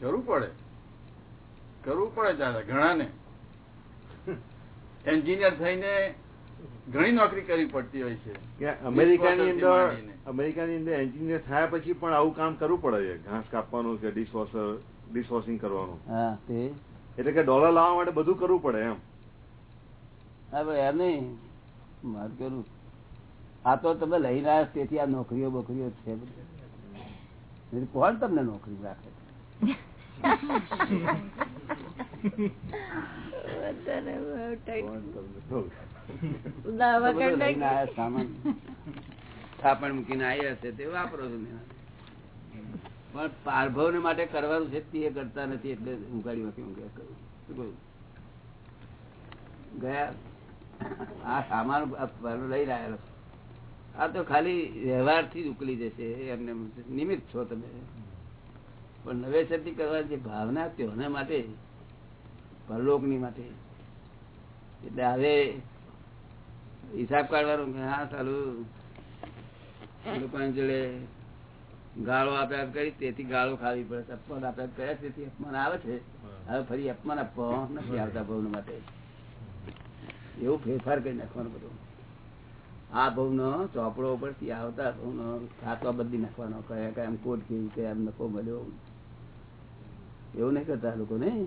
કરવું પડે. કરવું પડે દાદા ઘણાને. એન્જિનિયર થઈને ઘણી નોકરી કરવી પડતી હોય છે. અમેરિકાની અંદર અમેરિકાની અંદર એન્જિનિયર થયા પછી પણ આવું કામ કરવું પડે છે. ઘાસ કાપવાનું કે ડિશવોશર ડિશવોશિંગ કરવાનું. એટલે કે ડોલર લાવવા માટે બધું કરવું પડે એમ. હા ભાઈ એમ નહીં. મારું કરું આ તો તમે લઈને આવ્યા તેથી આ નોકરીઓ બોકરીઓ છે બધી. કોણ તમને નોકરી રાખે. થાપણ મૂકીને આવ્યા છે તે વાપરો છો પણ પારભવ ને માટે કરવાનું છે તે કરતા નથી એટલે ઉગાડી વાંકી ઊંઘ્યા કરું? ગયા? આ સામાન લઈ રહ્યા આ તો ખાલી વ્યવહારથી જ ઉકલી જશે, એમને નિમિત્ત છો તમે. પણ નવેસરથી કરવા જે ભાવના તેઓને માટે, પરલોકની માટે, એટલે હવે હિસાબ કાઢવાનો કે હા, સારું લોકોની જોડે ગાળો આપ્યા કરી, તેથી ગાળો ખાવી પડે. અપમાન આપ્યા કર્યા, તેથી અપમાન આવે છે. હવે ફરી અપમાન આપવા નથી આવતા ભવન માટે. એવું ફેરફાર કરી નાખવાનું બધો. આ ભવનો ચોપડો ઉપરથી આવતા ભવનો ખાતો બદલી નાખવાનો કયા કયા કોટ કેવી કયા નફો મળ્યો. એવું નહીં કરતા લોકો ને?